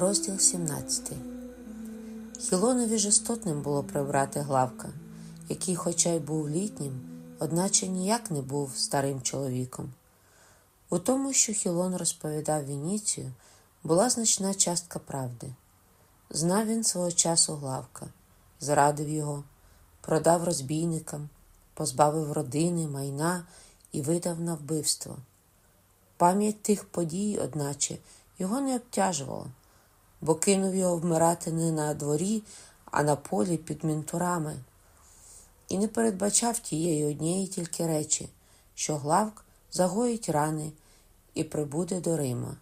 Розділ 17 Хілонові жестотним було прибрати главка, який, хоча й був літнім, одначе ніяк не був старим чоловіком. У тому, що Хілон розповідав Вініцію, була значна частка правди. Знав він свого часу главка, зрадив його, продав розбійникам, позбавив родини, майна і видав на вбивство. Пам'ять тих подій, одначе, його не обтяжувала, бо кинув його вмирати не на дворі, а на полі під мінтурами, і не передбачав тієї однієї тільки речі, що главк загоїть рани і прибуде до Рима.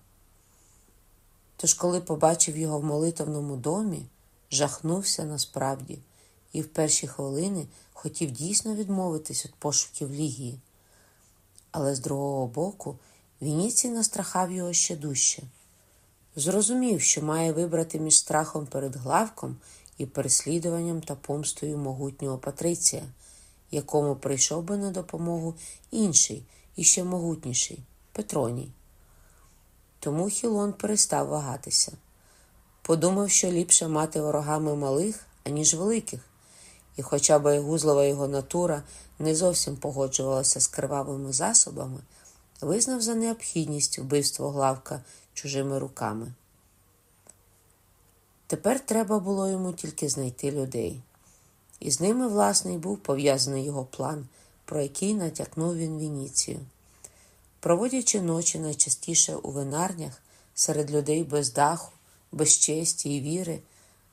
Тож, коли побачив його в молитовному домі, жахнувся насправді і в перші хвилини хотів дійсно відмовитись від пошуків Лігії. Але з другого боку Вініцій настрахав його ще дужче. Зрозумів, що має вибрати між страхом перед главком і переслідуванням та помстою могутнього Патриція, якому прийшов би на допомогу інший і ще могутніший Петроній. Тому Хілон перестав вагатися. Подумав, що ліпше мати ворогами малих, аніж великих, і, хоча боєгузлова його натура не зовсім погоджувалася з кривавими засобами, визнав за необхідність вбивство главка чужими руками. Тепер треба було йому тільки знайти людей. І з ними, власне, і був пов'язаний його план, про який натякнув він Вініцію. Проводячи ночі найчастіше у винарнях серед людей без даху, без честі і віри,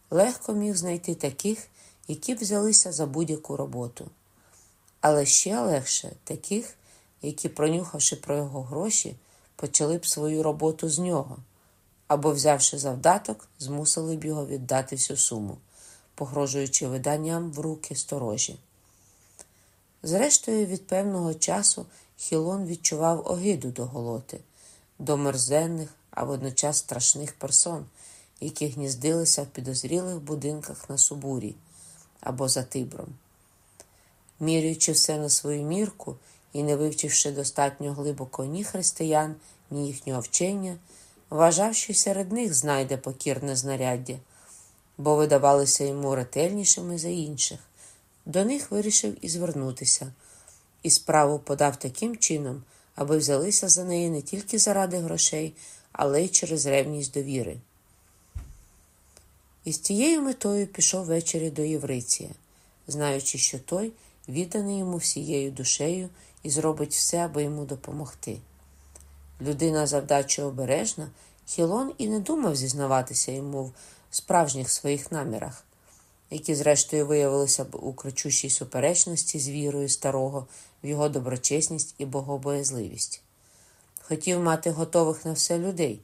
легко міг знайти таких, які взялися за будь-яку роботу. Але ще легше таких, які, пронюхавши про його гроші, почали б свою роботу з нього, або, взявши завдаток, змусили б його віддати всю суму, погрожуючи виданням в руки сторожі. Зрештою, від певного часу Хілон відчував огиду до голоти, до мерзенних, а водночас страшних персон, які гніздилися в підозрілих будинках на Субурі або за Тибром. Міряючи все на свою мірку і не вивчивши достатньо глибоко ні християн, ні їхнього вчення, вважав, що серед них знайде покірне знаряддя, бо видавалися йому ретельнішими за інших. До них вирішив і звернутися, і справу подав таким чином, аби взялися за неї не тільки заради грошей, але й через ревність довіри. І з тією метою пішов ввечері до Євриція, знаючи, що той відданий йому всією душею і зробить все, аби йому допомогти. Людина завдачі обережна, Хілон і не думав зізнаватися йому в справжніх своїх намірах, які, зрештою, виявилися б у кричущій суперечності з вірою старого в його доброчесність і богобоязливість. Хотів мати готових на все людей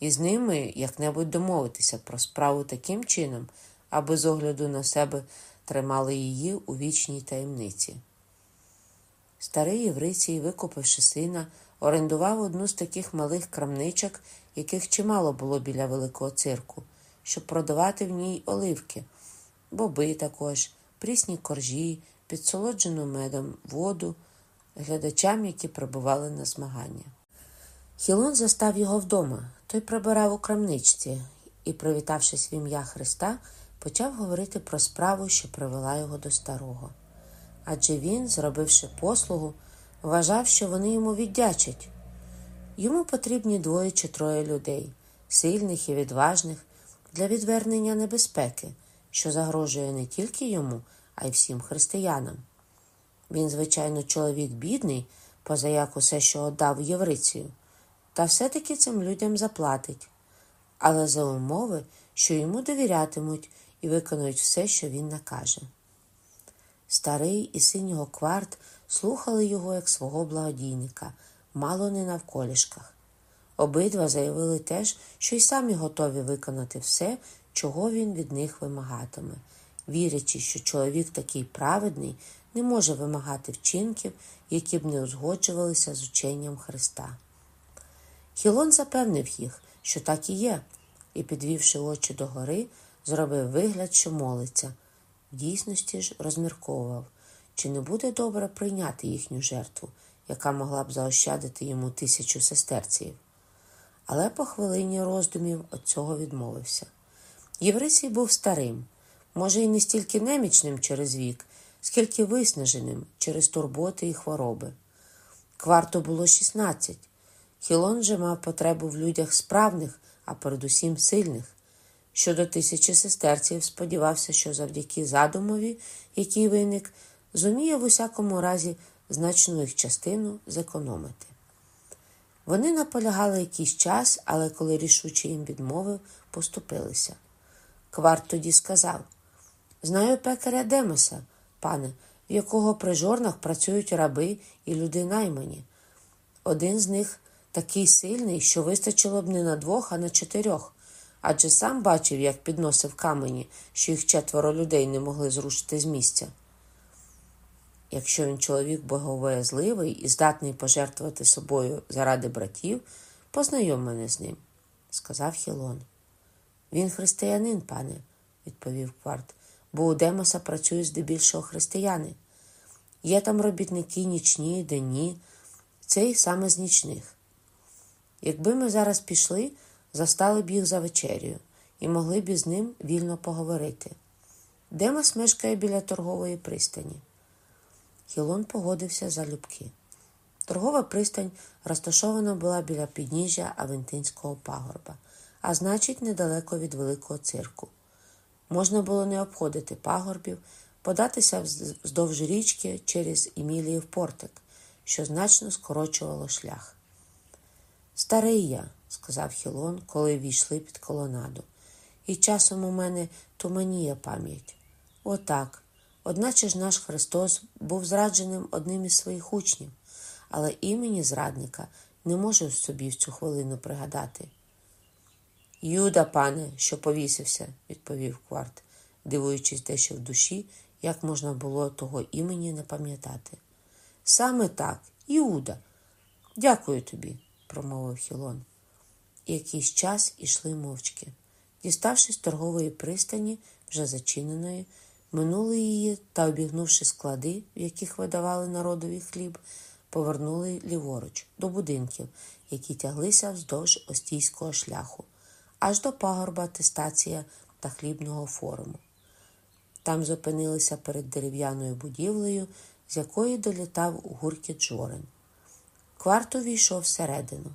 і з ними як-небудь домовитися про справу таким чином, аби з огляду на себе тримали її у вічній таємниці. Старий Єврицій, викупивши сина, орендував одну з таких малих крамничок, яких чимало було біля великого цирку, щоб продавати в ній оливки, боби також, прісні коржі, підсолоджену медом воду, глядачам, які прибували на змагання. Хілон застав його вдома, той прибирав у крамничці і, привітавшись в ім'я Христа, почав говорити про справу, що привела його до старого. Адже він, зробивши послугу, вважав, що вони йому віддячать. Йому потрібні двоє чи троє людей, сильних і відважних, для відвернення небезпеки, що загрожує не тільки йому, а й всім християнам. Він, звичайно, чоловік бідний, поза як усе, що отдав Єврицію, та все-таки цим людям заплатить, але за умови, що йому довірятимуть і виконують все, що він накаже. Старий і син його кварт слухали його як свого благодійника, мало не навколішках. Обидва заявили теж, що й самі готові виконати все, чого він від них вимагатиме, вірячи, що чоловік такий праведний не може вимагати вчинків, які б не узгоджувалися з ученням Христа. Хілон запевнив їх, що так і є, і, підвівши очі догори, зробив вигляд, що молиться. Дійсності ж розмірковував, чи не буде добре прийняти їхню жертву, яка могла б заощадити йому тисячу сестерців. але по хвилині роздумів від цього відмовився. Єврисій був старим, може, і не стільки немічним через вік, скільки виснаженим через турботи і хвороби. Кварту було 16. Хілон же мав потребу в людях справних, а передусім сильних. Щодо тисячі сестерців, сподівався, що завдяки задумові, який виник, зуміє в усякому разі значну їх частину зекономити. Вони наполягали якийсь час, але коли рішуче їм відмовив, поступилися. Кварт тоді сказав Знаю пекаря Демоса, пане, в якого при жорнах працюють раби і люди наймані. Один з них такий сильний, що вистачило б не на двох, а на чотирьох, адже сам бачив, як підносив камені, що їх четверо людей не могли зрушити з місця. Якщо він чоловік боговоязливий і здатний пожертвувати собою заради братів, познайом мене з ним, сказав Хілон. Він християнин, пане, відповів Кварт, бо у Демоса працюють здебільшого християни. Є там робітники нічні, денні, цей саме з нічних. Якби ми зараз пішли, застали б їх за вечерю і могли б із ним вільно поговорити. Демос мешкає біля торгової пристані. Хілон погодився за любки. Торгова пристань розташована була біля підніжжя Авентинського пагорба, а значить, недалеко від великого цирку. Можна було не обходити пагорбів, податися вздовж річки через Іміліїв портик, що значно скорочувало шлях. Старий я, сказав Хілон, коли війшли під колонаду, і часом у мене туманіє пам'ять. Отак. Одначе ж наш Христос був зрадженим одним із своїх учнів, але імені зрадника не можу собі в цю хвилину пригадати. Юда, пане, що повісився, відповів Кварт, дивуючись дещо в душі, як можна було того імені не пам'ятати. Саме так, Іуда. Дякую тобі, промовив Хілон. Якийсь час ішли мовчки. Діставшись торгової пристані, вже зачиненої, минули її та, обігнувши склади, в яких видавали народові хліб, повернули ліворуч до будинків, які тяглися вздовж остійського шляху, аж до пагорба атестація та хлібного форуму. Там зупинилися перед дерев'яною будівлею, з якої долітав гуркіт жорен. Кварт увійшов всередину.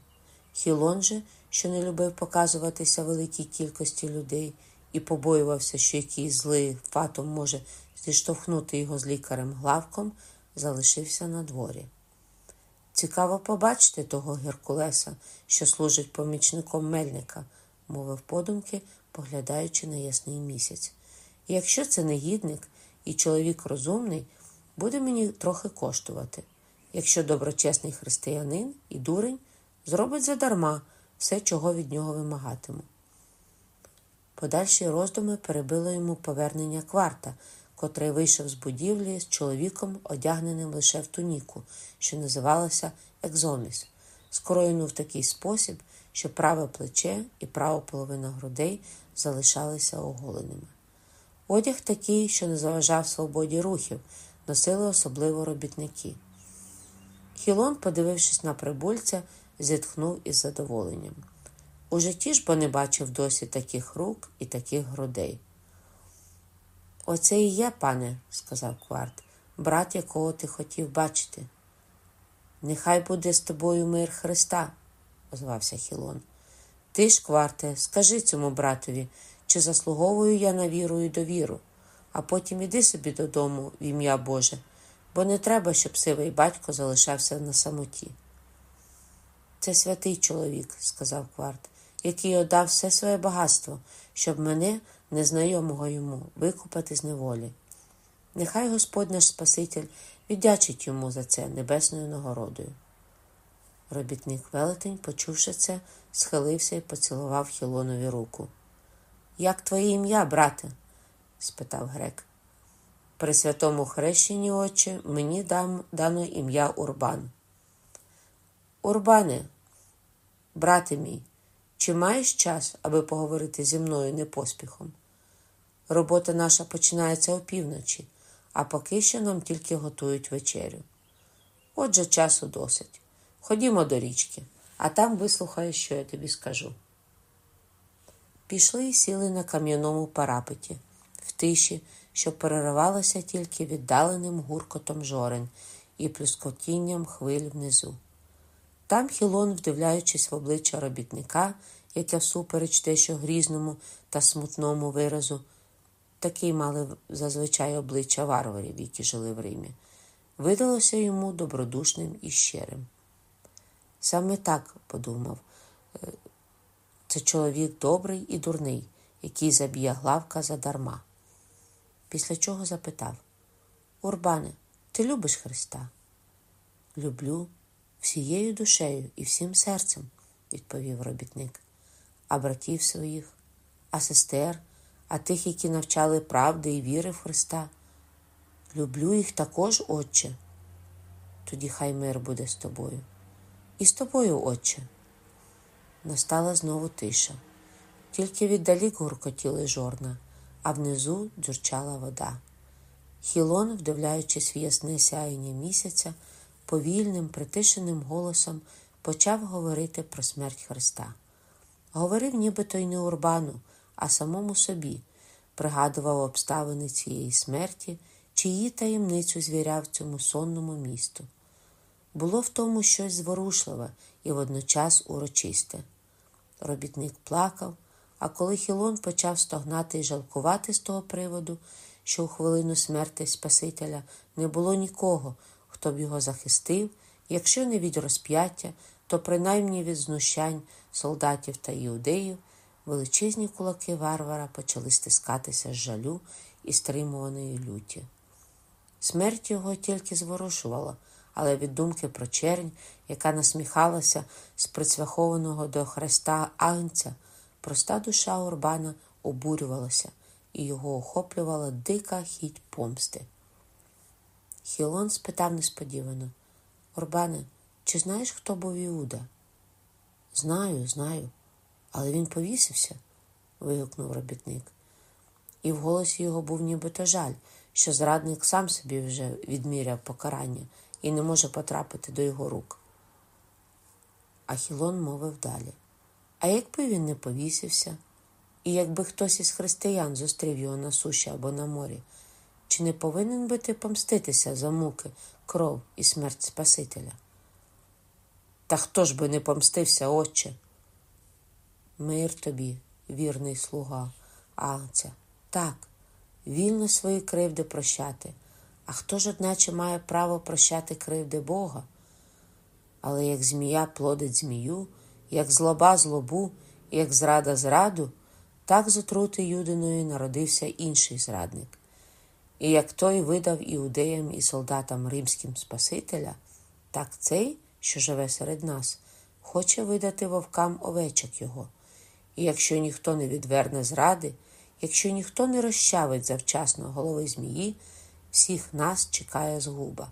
Хілон же, що не любив показуватися великій кількості людей і побоювався, що якийсь злий фатом може зіштовхнути його з лікарем главком, залишився на дворі. Цікаво побачити того Геркулеса, що служить помічником мельника, мовив подумки, поглядаючи на ясний місяць. Якщо це негідник і чоловік розумний, буде мені трохи коштувати. Якщо доброчесний християнин і дурень зробить задарма все, чого від нього вимагатиму. Подальші роздуми перебило йому повернення кварта, котрий вийшов з будівлі з чоловіком, одягненим лише в туніку, що називалася екзоміс, скроєну в такий спосіб, що праве плече і права половина грудей залишалися оголеними. Одяг такий, що не заважав свободі рухів, носили особливо робітники. Хілон, подивившись на прибульця, зітхнув із задоволенням. У житті ж бо не бачив досі таких рук і таких грудей. Оце і є, пане, сказав Кварт, брат, якого ти хотів бачити. Нехай буде з тобою мир Христа, озвався Хілон. Ти ж, Кварте, скажи цьому братові, чи заслуговую я на віру і довіру, а потім іди собі додому в ім'я Боже, бо не треба, щоб сивий батько залишався на самоті. Це святий чоловік, сказав Кварт, який отдав все своє багатство, щоб мене, незнайомого йому, викупати з неволі. Нехай Господь наш Спаситель віддячить йому за це небесною нагородою. Робітник велетень, почувши це, схилився і поцілував Хілонові руку. Як твоє ім'я, брате? спитав грек. При святому хрещенні, отче, мені дам дано ім'я Урбан. Урбане, брате мій, чи маєш час, аби поговорити зі мною не поспіхом? Робота наша починається опівночі, а поки що нам тільки готують вечерю. Отже, часу досить. Ходімо до річки. а там вислухаєш, що я тобі скажу. Пішли і сіли на кам'яному парапеті, в тиші, що переривалася тільки віддаленим гуркотом жорен і плюскотінням хвиль внизу. Там Хілон, вдивляючись в обличчя робітника, яке всупереч дещо грізному та смутному виразу, такий мали зазвичай обличчя варварів, які жили в Римі, видалося йому добродушним і щирим. Саме так подумав, е, це чоловік добрий і дурний, який заб'є главка задарма. Після чого запитав Урбане, ти любиш Христа? Люблю всією душею і всім серцем, відповів робітник. А братів своїх, а сестер, а тих, які навчали правди і віри в Христа. Люблю їх також, Отче. Тоді хай мир буде з тобою. І з тобою, Отче. Настала знову тиша. Тільки віддалік гуркотіли жорна, а внизу дзюрчала вода. Хілон, вдивляючись в ясне сяєння місяця, повільним, притишеним голосом почав говорити про смерть Христа. Говорив нібито й не Урбану, а самому собі, пригадував обставини цієї смерті, чиї таємницю звіряв цьому сонному місту. Було в тому щось зворушливе і водночас урочисте. Робітник плакав, а коли Хілон почав стогнати і жалкувати з того приводу, що у хвилину смерти Спасителя не було нікого, хто б його захистив, якщо не від розп'яття, то принаймні від знущань солдатів та іудеїв, величезні кулаки варвара почали стискатися з жалю і стримуваної люті. Смерть його тільки зворушувала, але від думки про чернь, яка насміхалася з прицвяхованого до хреста агнця, проста душа Урбана обурювалася, і його охоплювала дика хіть помсти. Хілон спитав несподівано Урбане, чи знаєш, хто був Іуда? Знаю, знаю, але він повісився, вигукнув робітник. І в голосі його був нібито жаль, що зрадник сам собі вже відміряв покарання і не може потрапити до його рук. Ахілон мовив далі. А якби він не повісився, і якби хтось із християн зустрів його на суші або на морі, чи не повинен би ти помститися за муки, кров і смерть Спасителя? Та хто ж би не помстився, отче? Мир тобі, вірний слуга, Агнця. Так, вільно свої кривди прощати. А хто ж, одначе, має право прощати кривди Бога? Але як змія плодить змію, як злоба злобу, як зрада зраду, так з отрути Юдиною народився інший зрадник. І як той видав іудеям і солдатам римським Спасителя, так цей, що живе серед нас, хоче видати вовкам овечок його. І якщо ніхто не відверне зради, якщо ніхто не розчавить завчасно голови змії, всіх нас чекає згуба,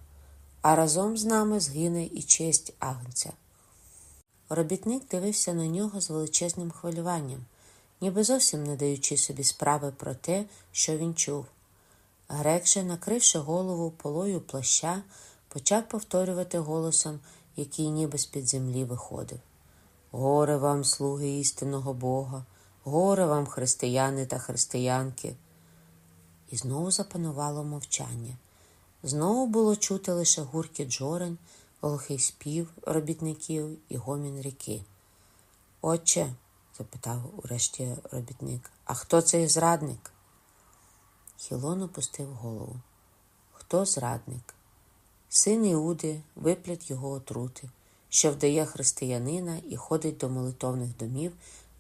а разом з нами згине і честь агнця. Робітник дивився на нього з величезним хвилюванням, ніби зовсім не даючи собі справи про те, що він чув. Грек же, накривши голову полою плаща, почав повторювати голосом, який ніби з-під землі виходив. Горе вам, слуги істинного Бога, горе вам, християни та християнки. І знову запанувало мовчання. Знову було чути лише гуркіт жорень, глухий спів робітників і гомін ріки. Отче, запитав урешті робітник, а хто цей зрадник? Хілон опустив голову. Хто зрадник? Син Іуди виплять його отрути, що вдає християнина і ходить до молитовних домів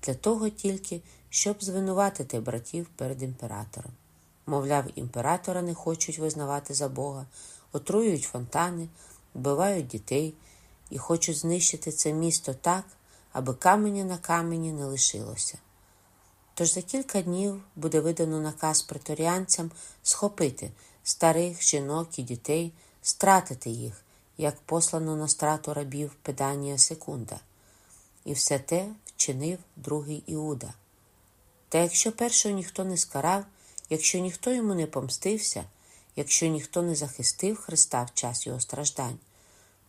для того тільки, щоб звинуватити братів перед імператором. Мовляв, імператора не хочуть визнавати за Бога, отруюють фонтани, вбивають дітей і хочуть знищити це місто так, аби каменя на камені не лишилося. Тож за кілька днів буде видано наказ преторіанцям схопити старих жінок і дітей, стратити їх, як послано на страту рабів Педанія Секунда. І все те вчинив другий Іуда. Та якщо першого ніхто не скарав, якщо ніхто йому не помстився, якщо ніхто не захистив Христа в час його страждань,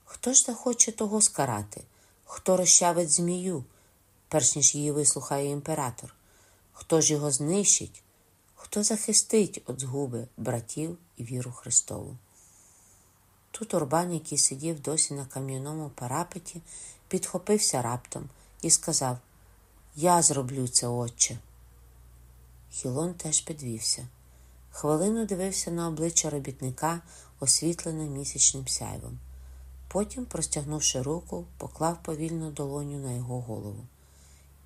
хто ж захоче того скарати, Хто розчавить змію, перш ніж її вислухає імператор? Хто ж його знищить? Хто захистить від згуби братів і віру Христову? Тут Урбан, який сидів досі на кам'яному парапеті, підхопився раптом і сказав Я зроблю це, отче. Хілон теж підвівся. Хвилину дивився на обличчя робітника, освітлене місячним сяйвом. Потім, простягнувши руку, поклав повільно долоню на його голову.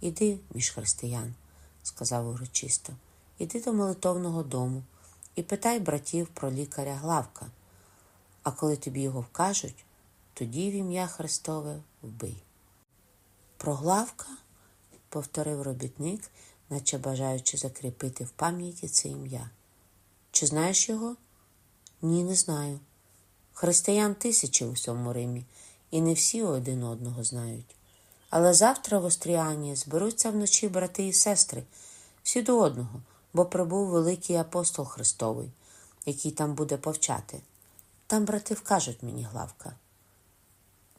Іди між християн, сказав урочисто, іди до молитовного дому і питай братів про лікаря Главка. А коли тобі його вкажуть, тоді в ім'я Христове вбий. Про Главка, повторив робітник, наче бажаючи закріпити в пам'яті це ім'я. Чи знаєш його? Ні, не знаю. Християн тисячі у всьому Римі, і не всі один одного знають. Але завтра в Остріані зберуться вночі брати і сестри, всі до одного, бо прибув великий апостол Христовий, який там буде повчати. Там брати вкажуть мені главка.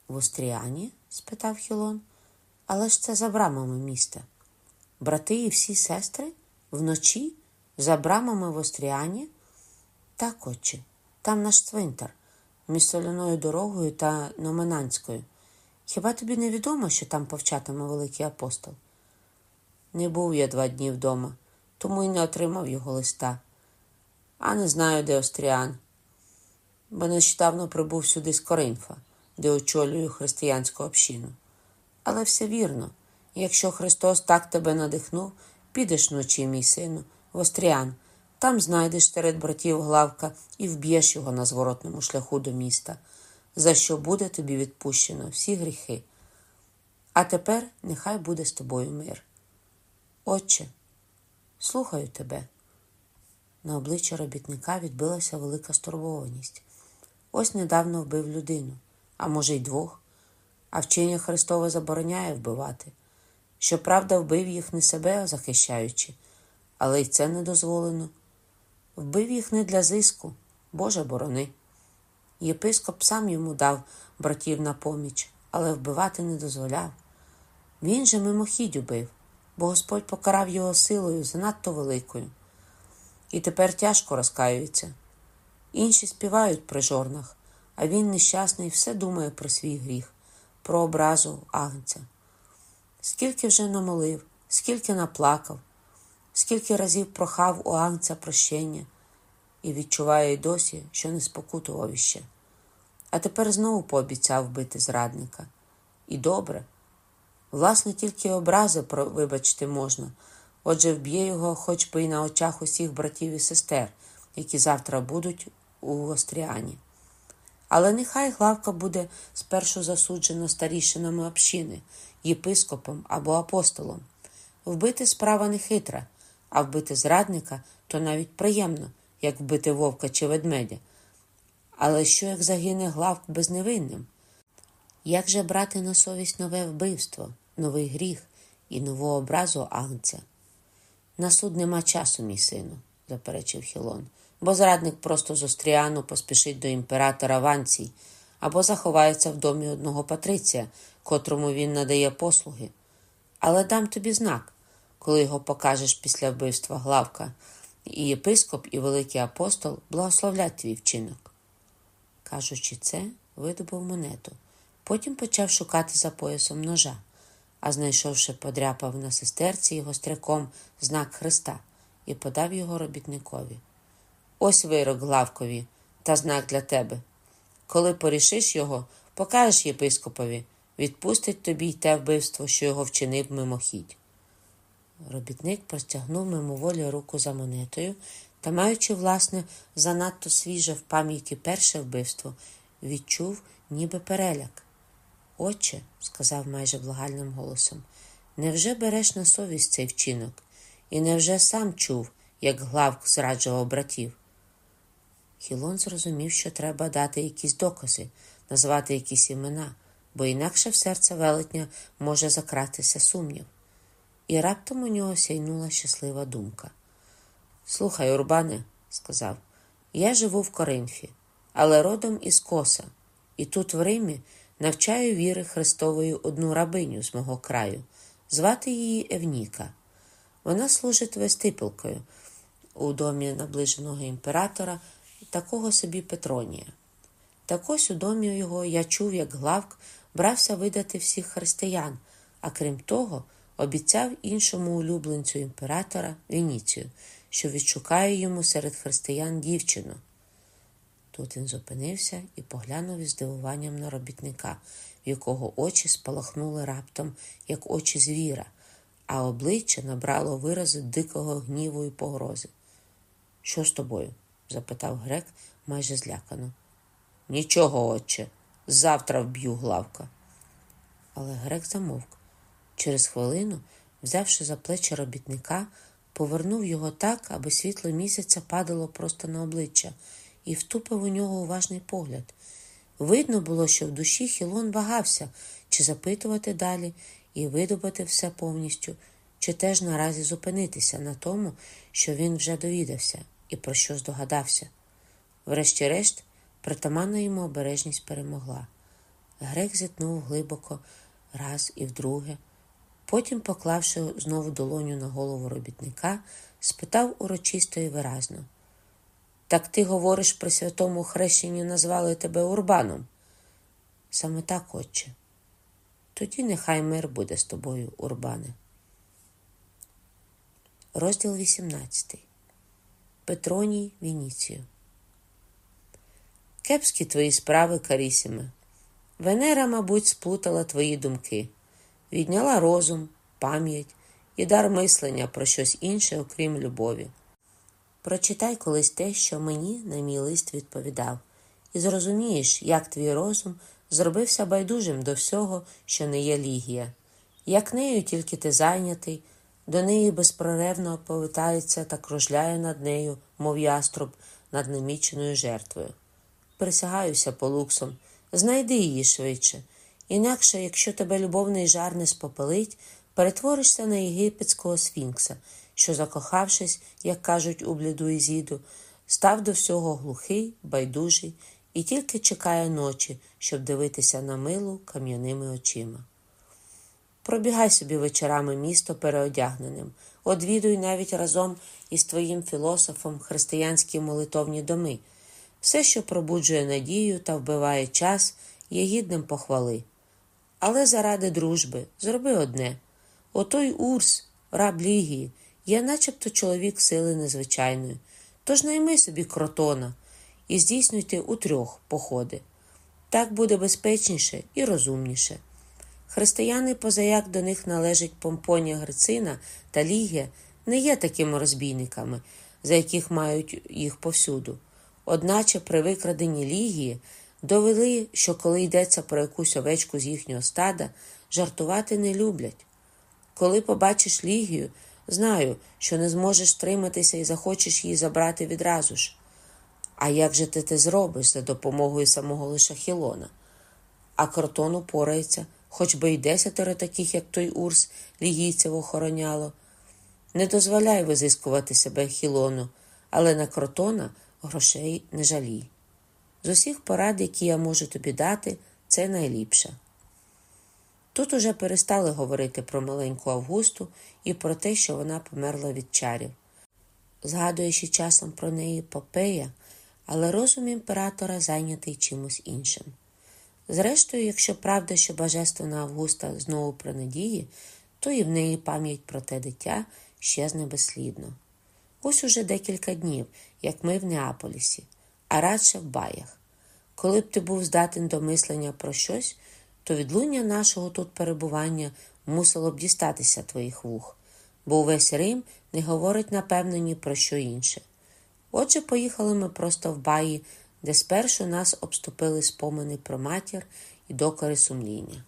В Остріані? спитав Хілон. Але ж це за брамами міста. Брати і всі сестри? Вночі? За брамами в Остріані? Так, отче, там наш цвинтар між соляною дорогою та Номенанською. Хіба тобі не відомо, що там повчатиме великий апостол? Не був я два дні вдома, тому й не отримав його листа. А не знаю, де Остріан. Бо нещодавно прибув сюди з Коринфа, де очолюю християнську общину. Але все вірно, якщо Христос так тебе надихнув, підеш вночі, мій сину, в Остріан. Там знайдеш серед братів главка і вб'єш його на зворотному шляху до міста, за що буде тобі відпущено всі гріхи. А тепер нехай буде з тобою мир. Отче, слухаю тебе. На обличчя робітника відбилася велика стурбованість. Ось недавно вбив людину, а може, й двох, а вчення Христове забороняє вбивати. Щоправда, вбив їх не себе захищаючи, але й це не дозволено. Вбив їх не для зиску, Боже борони. Єпископ сам йому дав братів на поміч, але вбивати не дозволяв. Він же мимохідь убив, бо Господь покарав його силою занадто великою. І тепер тяжко розкаюється. Інші співають при жорнах, а він нещасний все думає про свій гріх, про образу агнця. Скільки вже намолив, скільки наплакав, скільки разів прохав у Агнця прощення і відчуває й досі, що не спокутував іще. А тепер знову пообіцяв бити зрадника. І добре. Власне, тільки образи вибачити можна, отже, вб'є його хоч би й на очах усіх братів і сестер, які завтра будуть у Остріані. Але нехай главка буде спершу засуджена старішинами общини, єпископом або апостолом. Вбити справа не хитра, а вбити зрадника то навіть приємно, як вбити вовка чи ведмедя. Але що як загине главк безневинним? Як же брати на совість нове вбивство, новий гріх і нову образу агнця? На суд нема часу, мій сину, заперечив Хілон, бо зрадник просто з Остріану поспішить до імператора Ванцій або заховається в домі одного Патриція, котрому він надає послуги. Але дам тобі знак коли його покажеш після вбивства главка, і єпископ, і великий апостол благословлять твій вчинок. Кажучи це, видобув монету. Потім почав шукати за поясом ножа, а знайшовши, подряпав на сестерці і гостряком знак Христа і подав його робітникові. Ось вирок главкові та знак для тебе. Коли порішиш його, покажеш єпископові, відпустить тобі й те вбивство, що його вчинив мимохідь. Робітник простягнув мимоволі руку за монетою та, маючи, власне, занадто свіже в пам'яті перше вбивство, відчув, ніби переляк. Отче, сказав майже благальним голосом, невже береш на совість цей вчинок? І невже сам чув, як главк зраджував братів? Хілон зрозумів, що треба дати якісь докази, назвати якісь імена, бо інакше в серце велетня може закратися сумнів. І раптом у нього сяйнула щаслива думка. Слухай, Урбане, сказав, я живу в Коринфі, але родом із коса, і тут, в Римі, навчаю віри Христової одну рабиню з мого краю. Звати її Евніка. Вона служить вестипилкою у домі наближеного імператора, такого собі Петронія. Так ось у домі його я чув, як Главк брався видати всіх християн, а крім того, обіцяв іншому улюбленцю імператора Веніцію, що відшукає йому серед християн дівчину. Тут він зупинився і поглянув із здивуванням на робітника, в якого очі спалахнули раптом, як очі звіра, а обличчя набрало вирази дикого гніву і погрози. Що з тобою? запитав грек майже злякано. Нічого, отче, завтра вб'ю главка. Але грек замовк. Через хвилину, взявши за плечі робітника, повернув його так, аби світло місяця падало просто на обличчя, і втупив у нього уважний погляд. Видно було, що в душі Хілон вагався, чи запитувати далі і видобати все повністю, чи теж наразі зупинитися на тому, що він вже довідався і про що здогадався. Врешті-решт, притаманна йому обережність перемогла. Грек зітнув глибоко раз і вдруге. Потім, поклавши знову долоню на голову робітника, спитав урочисто і виразно. Так ти говориш при святому хрещенні назвали тебе Урбаном? Саме так, отче. Тоді нехай мир буде з тобою, Урбане. Розділ 18. Петроній Вініцію. Кепські твої справи, Карісіме. Венера, мабуть, сплутала твої думки, відняла розум, пам'ять і дар мислення про щось інше, окрім любові. Прочитай колись те, що мені на мій лист відповідав, і зрозумієш, як твій розум зробився байдужим до всього, що не є лігія, як нею тільки ти зайнятий, до неї безпроревно повитається та кружляє над нею, мов яструб, над наміченою жертвою. Присягаюся полуксом, знайди її швидше, інакше, якщо тебе любовний жар не спопелить, перетворишся на єгипетського сфінкса, що, закохавшись, як кажуть у бліду Ізіду, став до всього глухий, байдужий і тільки чекає ночі, щоб дивитися на милу кам'яними очима. Пробігай собі вечорами місто переодягненим, одвідуй навіть разом із твоїм філософом християнські молитовні доми. Все, що пробуджує надію та вбиває час, є гідним похвали. Але заради дружби зроби одне отой Урс, раб Лігії, є начебто чоловік сили незвичайної. Тож найми собі кротона і здійснюйте у трьох походи. Так буде безпечніше і розумніше. Християни, позаяк до них належать Помпонія Грицина та Лігія, не є такими розбійниками, за яких мають їх повсюду. Одначе при викраденні Лігії довели, що коли йдеться про якусь овечку з їхнього стада, жартувати не люблять. Коли побачиш Лігію, знаю, що не зможеш триматися і захочеш її забрати відразу ж. А як же ти це зробиш за допомогою самого лише Хілона? А Кротон упорається, хоч би й десятеро таких, як той Урс, лігійців охороняло. Не дозволяй визискувати себе Хілону, але на кротона грошей не жалій. З усіх порад, які я можу тобі дати, це найліпше. Тут уже перестали говорити про маленьку Августу і про те, що вона померла від чарів. Згадуючи часом про неї Попея, але розум імператора зайнятий чимось іншим. Зрештою, якщо правда, що божественна Августа знову про надії, то і в неї пам'ять про те дитя щезне безслідно. Ось уже декілька днів, як ми в Неаполісі, а радше в баях. Коли б ти був здатен до мислення про щось, то відлуння нашого тут перебування мусило б дістатися твоїх вух, бо увесь Рим не говорить, напевно, ні про що інше. Отже, поїхали ми просто в баї, де спершу нас обступили спомини про матір і докори сумління.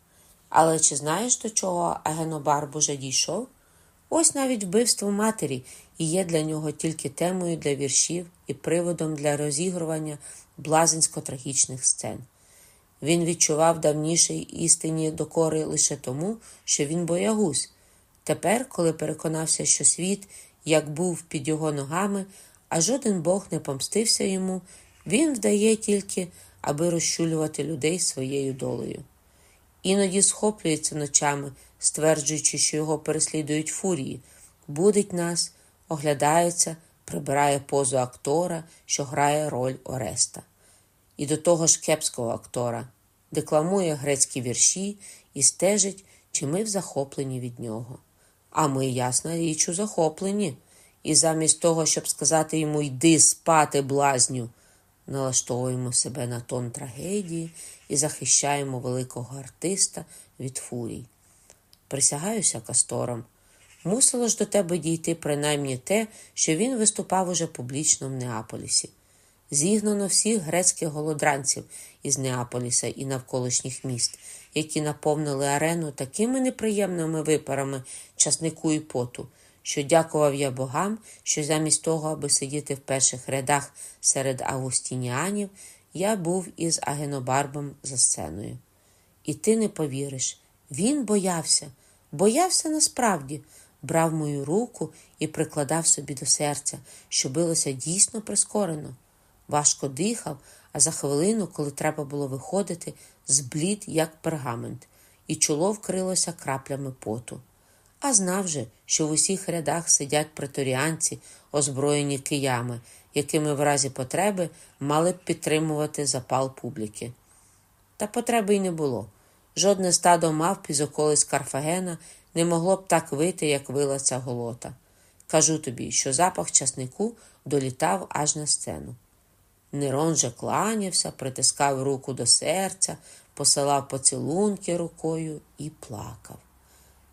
Але чи знаєш, до чого Агенобарб уже дійшов? Ось навіть вбивство матері і є для нього тільки темою для віршів і приводом для розігрування блазенсько-трагічних сцен. Він відчував давніший істині докори лише тому, що він боягуз. Тепер, коли переконався, що світ, як був під його ногами, а жоден Бог не помстився йому, він вдає тільки, аби розчулювати людей своєю долею. Іноді схоплюється ночами, стверджуючи, що його переслідують фурії, будить нас, оглядається, прибирає позу актора, що грає роль Ореста. І до того ж кепського актора, декламує грецькі вірші і стежить, чи ми в захопленні від нього. А ми, ясна річ, у захоплені, і замість того, щоб сказати йому йди спати, блазню, налаштовуємо себе на тон трагедії і захищаємо великого артиста від фурій. Присягаюся кастором. Мусило ж до тебе дійти принаймні те, що він виступав уже публічно в Неаполісі. Зігнано всіх грецьких голодранців із Неаполіса і навколишніх міст, які наповнили арену такими неприємними випарами часнику і поту, що дякував я богам, що замість того, аби сидіти в перших рядах серед августініанів, я був із Агенобарбом за сценою. І ти не повіриш, він боявся, боявся насправді, брав мою руку і прикладав собі до серця, що билося дійсно прискорено. Важко дихав, а за хвилину, коли треба було виходити, зблід, як пергамент, і чоло вкрилося краплями поту. А знав же, що в усіх рядах сидять преторіанці, озброєні киями, якими в разі потреби мали б підтримувати запал публіки. Та потреби й не було. Жодне стадо мавп із околиць Карфагена не могло б так вити, як вила ця голота. Кажу тобі, що запах часнику долітав аж на сцену. Нерон же кланявся, притискав руку до серця, посилав поцілунки рукою і плакав.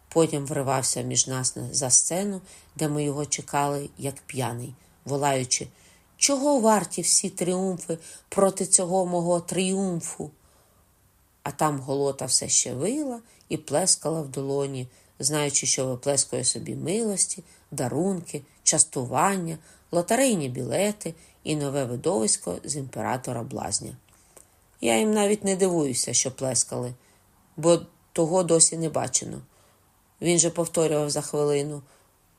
Потім вривався між нас за сцену, де ми його чекали, як п'яний, волаючи, чого варті всі тріумфи проти цього мого тріумфу? А там голота все ще вила і плескала в долоні, знаючи, що виплескує собі милості, дарунки, частування, лотерейні білети і нове видовисько з імператора блазня. Я їм навіть не дивуюся, що плескали, бо того досі не бачено. Він же повторював за хвилину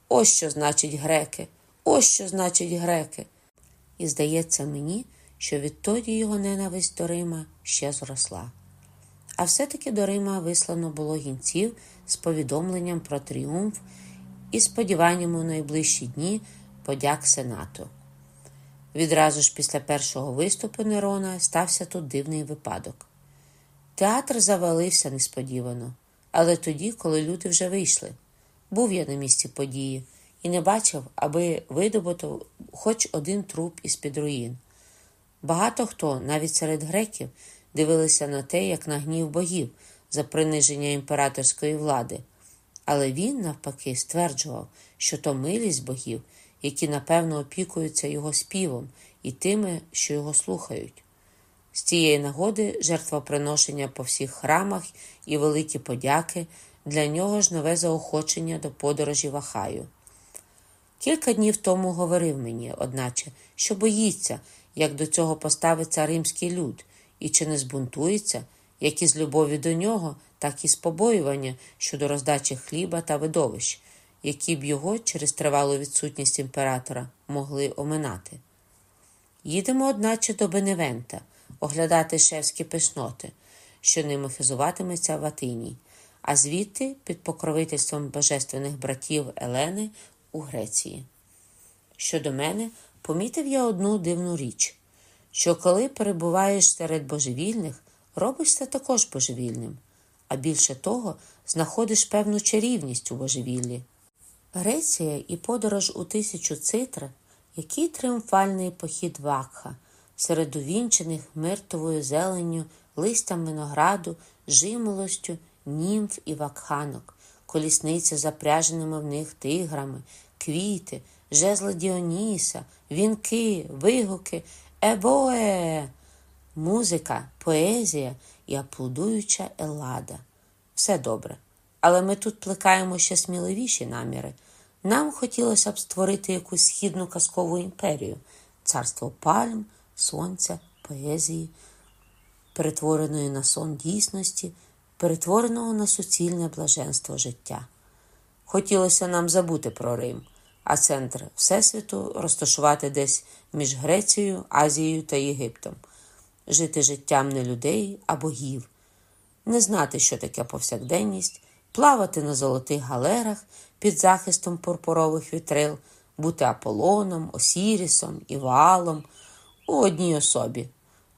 ось що значить греки, ось що значить греки. І здається мені, що відтоді його ненависть до Рима ще зросла. А все-таки до Рима вислано було гінців з повідомленням про тріумф і сподіванням у найближчі дні подяк Сенату. Відразу ж після першого виступу Нерона стався тут дивний випадок. Театр завалився несподівано, але тоді, коли люди вже вийшли. Був я на місці події і не бачив, аби видобуто хоч один труп із під руїн. Багато хто, навіть серед греків, дивилися на те, як на гнів богів за приниження імператорської влади, але він, навпаки, стверджував, що то милість богів які напевно опікуються його співом і тими, що його слухають. З цієї нагоди жертвоприношення по всіх храмах і великі подяки, для нього ж нове заохочення до подорожі в Ахаю. Кілька днів тому говорив мені, одначе, що боїться, як до цього поставиться римський люд, і чи не збунтується, як із любові до нього, так і з побоювання щодо роздачі хліба та видовищ, які б його через тривалу відсутність імператора могли оминати. Їдемо, одначе, до Беневента оглядати шевські пишноти, що ними хизуватиметься в Атині, а звідти під покровительством божественних братів Елени у Греції. Щодо мене, помітив я одну дивну річ, що коли перебуваєш серед божевільних, робишся також божевільним, а більше того, знаходиш певну чарівність у божевіллі. Греція і подорож у тисячу цитр, який тріумфальний похід вакха, серед увінчених миртовою зеленню, листям винограду, жимолостю, німф і вакханок, колісниці запряженими в них тиграми, квіти, жезли Діоніса, вінки, вигуки, ебоe, музика, поезія і аплодуюча елада. Все добре. Але ми тут плекаємо ще сміливіші наміри. Нам хотілося б створити якусь східну казкову імперію, царство пальм, сонця, поезії, перетвореної на сон дійсності, перетвореного на суцільне блаженство життя. Хотілося нам забути про Рим, а центр Всесвіту розташувати десь між Грецією, Азією та Єгиптом, жити життям не людей, а богів не знати, що таке повсякденність, плавати на золотих галерах під захистом пурпурових вітрил, бути Аполлоном, Осірісом і Ваалом у одній особі,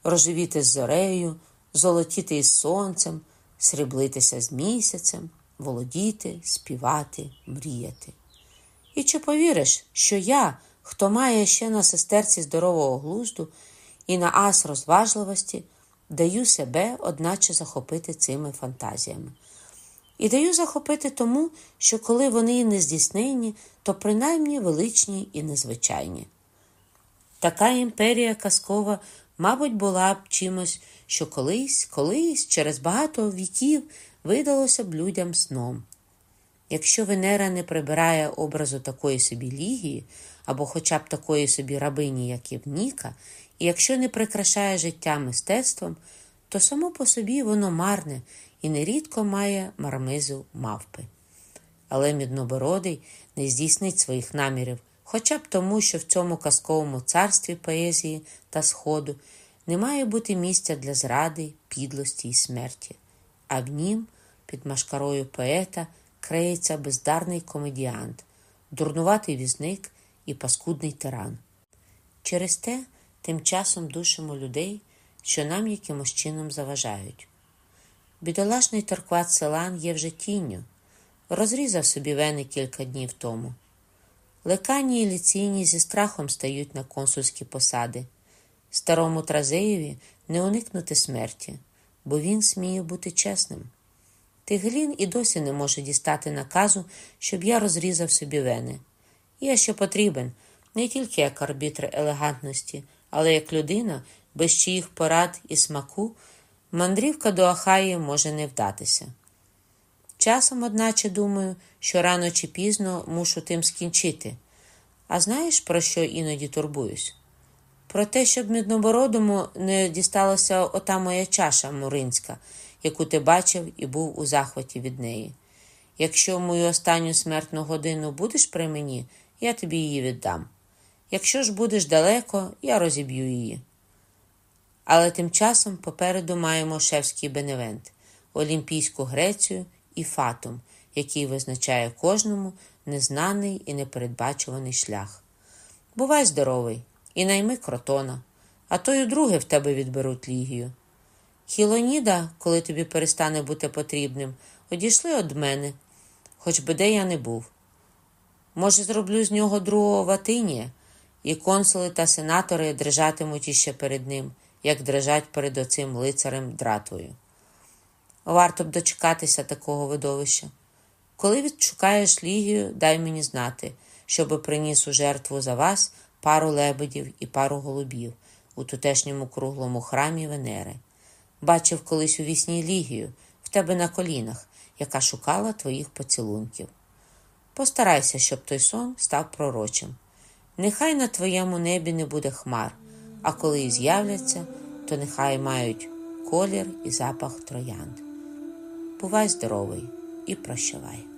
розживіти з зорею, золотіти із сонцем, сріблитися з місяцем, володіти, співати, мріяти. І чи повіриш, що я, хто має ще на сестерці здорового глузду і на ас розважливості, даю себе, одначе захопити цими фантазіями. І даю захопити тому, що коли вони не здійснені, то принаймні величні і незвичайні. Така імперія казкова, мабуть, була б чимось, що колись, колись, через багато віків видалося б людям сном. Якщо Венера не прибирає образу такої собі лігії, або хоча б такої собі рабині, як Євніка, і якщо не прикрашає життя мистецтвом, то само по собі воно марне і нерідко має мармизу мавпи. Але Міднобородий не здійснить своїх намірів, хоча б тому, що в цьому казковому царстві поезії та сходу не має бути місця для зради, підлості і смерті, а в нім, під машкарою поета, криється бездарний комедіант, дурнуватий візник і паскудний тиран. Через те тим часом душимо людей, що нам якимось чином заважають. Бідолашний торкват селан є вже тінню, розрізав собі вени кілька днів тому. Лекані і ліційні зі страхом стають на консульські посади. Старому Тразеєві не уникнути смерті, бо він сміє бути чесним. Тиглін і досі не може дістати наказу, щоб я розрізав собі вени. Я ще потрібен не тільки як арбітр елегантності, але як людина, без чиїх порад і смаку, мандрівка до Ахаї може не вдатися. Часом, одначе, думаю, що рано чи пізно мушу тим скінчити. А знаєш, про що іноді турбуюсь? Про те, щоб Міднобородому не дісталася ота моя чаша муринська, яку ти бачив і був у захваті від неї. Якщо в мою останню смертну годину будеш при мені, я тобі її віддам. Якщо ж будеш далеко, я розіб'ю її. Але тим часом попереду маємо шефський беневент, Олімпійську Грецію і фатум, який визначає кожному незнаний і непередбачуваний шлях. Бувай здоровий і найми кротона, а то й друге в тебе відберуть лігію. Хілоніда, коли тобі перестане бути потрібним, одійшли від мене, хоч би де я не був. Може, зроблю з нього другого Ватинія, і консули та сенатори дрижатимуть іще перед ним, як дрижать перед оцим лицарем дратвою. Варто б дочекатися такого видовища. Коли відшукаєш лігію, дай мені знати, щоби приніс у жертву за вас пару лебедів і пару голубів у тутешньому круглому храмі Венери. Бачив колись у вісні лігію в тебе на колінах, яка шукала твоїх поцілунків. Постарайся, щоб той сон став пророчим. Нехай на твоєму небі не буде хмар, а коли і з'являться, то нехай мають колір і запах троянд. Бувай здоровий і прощавай.